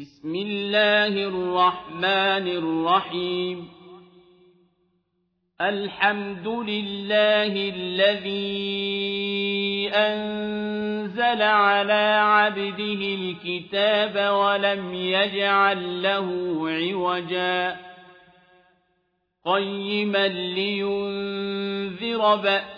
بسم الله الرحمن الرحيم. الحمد لله الذي أنزل على عبده الكتاب ولم يجعل له عوجا. قيما لينذر بأسا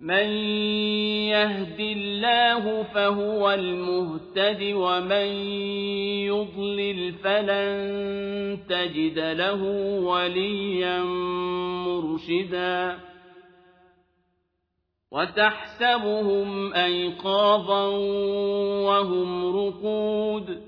من يهد الله فهو المهتد ومن يضلل فلن تجد له وليا مرشدا. وتحسبهم أيقاظا وهم رقود.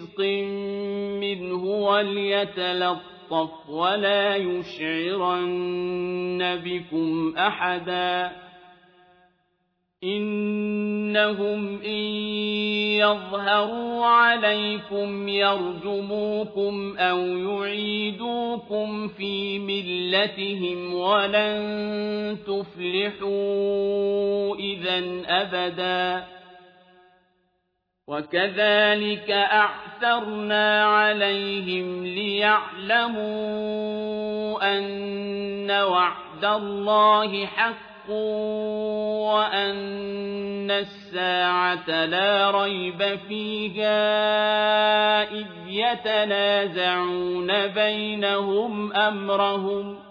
منه وليتلطف ولا يشعرن بكم أحدا إنهم إن يظهروا عليكم يرجموكم أو يعيدوكم في ملتهم ولن تفلحوا إذا أبداً وكذلك أعثرنا عليهم ليعلموا أن وعد الله حق وأن الساعة لا ريب فيها إذ يتنازعون بينهم أمرهم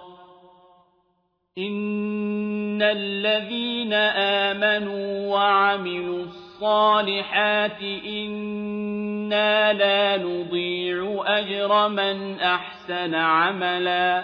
إِنَّ الَّذِينَ آمَنُوا وَعَمِلُوا الصَّالِحَاتِ إِنَّا لَا نُضِيعُ أَجْرَ مَنْ أَحْسَنَ عَمَلًا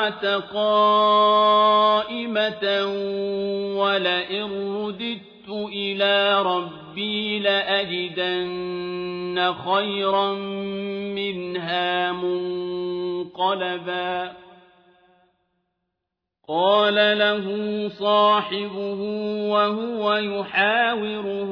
قائمة ولئن رددت إلى ربي لأجدن خيرا منها منقلبا قال له صاحبه وهو يحاوره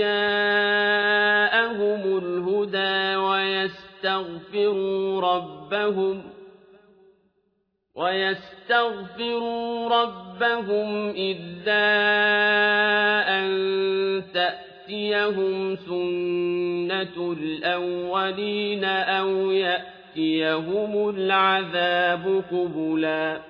جاءهم الهدى ويستغفروا ربهم ويستغفروا ربهم إلا أن تأتيهم سنة الأولين أو يأتيهم العذاب قبلاً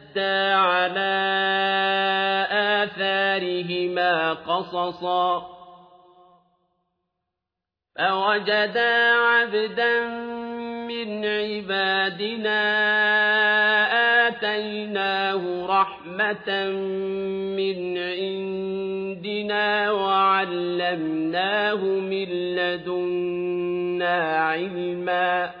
فارتدا على آثارهما قصصا فوجدا عبدا من عبادنا آتيناه رحمة من عندنا وعلمناه من لدنا علما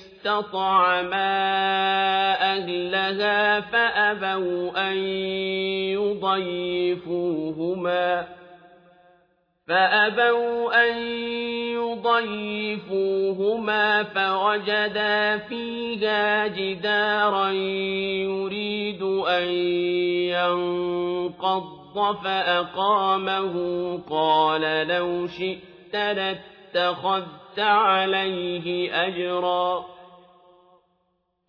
اسْتَطْعَمَا أَهْلَهَا فَأَبَوْا أَن يُضَيِّفُوهُمَا فأبوا أن يضيفوهما فوجدا فيها جدارا يريد أن ينقض فأقامه قال لو شئت لاتخذت عليه أجرا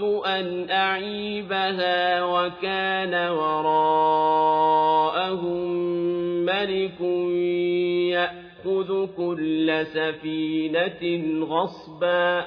أردت أن أعيبها وكان وراءهم ملك يأخذ كل سفينة غصبا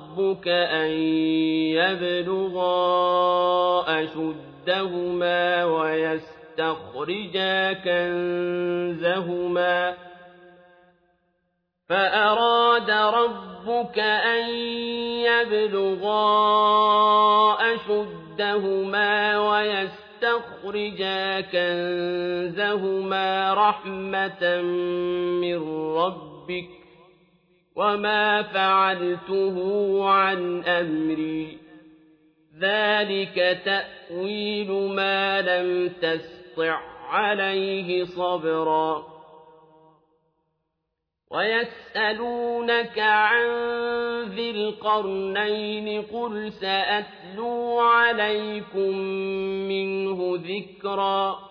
ربك أن يبلغا أشدهما ويستخرجا كنزهما فأراد ربك أن يبلغا أشدهما ويستخرجا كنزهما رحمة من ربك وما فعلته عن أمري. ذلك تأويل ما لم تسطع عليه صبرا. ويسألونك عن ذي القرنين قل سأتلو عليكم منه ذكرا.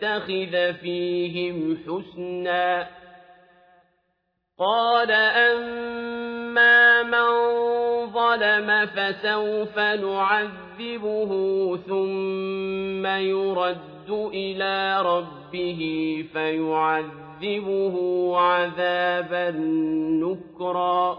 تتخذ فيهم حسنا قال أما من ظلم فسوف نعذبه ثم يرد إلى ربه فيعذبه عذابا نكرا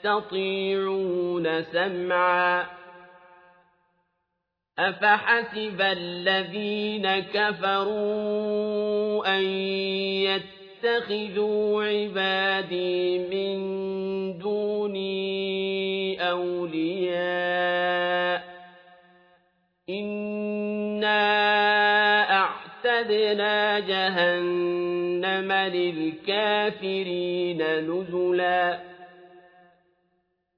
يستطيعون سمعا أفحسب الذين كفروا أن يتخذوا عبادي من دوني أولياء إنا أعتدنا جهنم للكافرين نزلا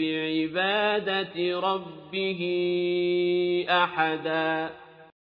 بعبادة ربه أحدا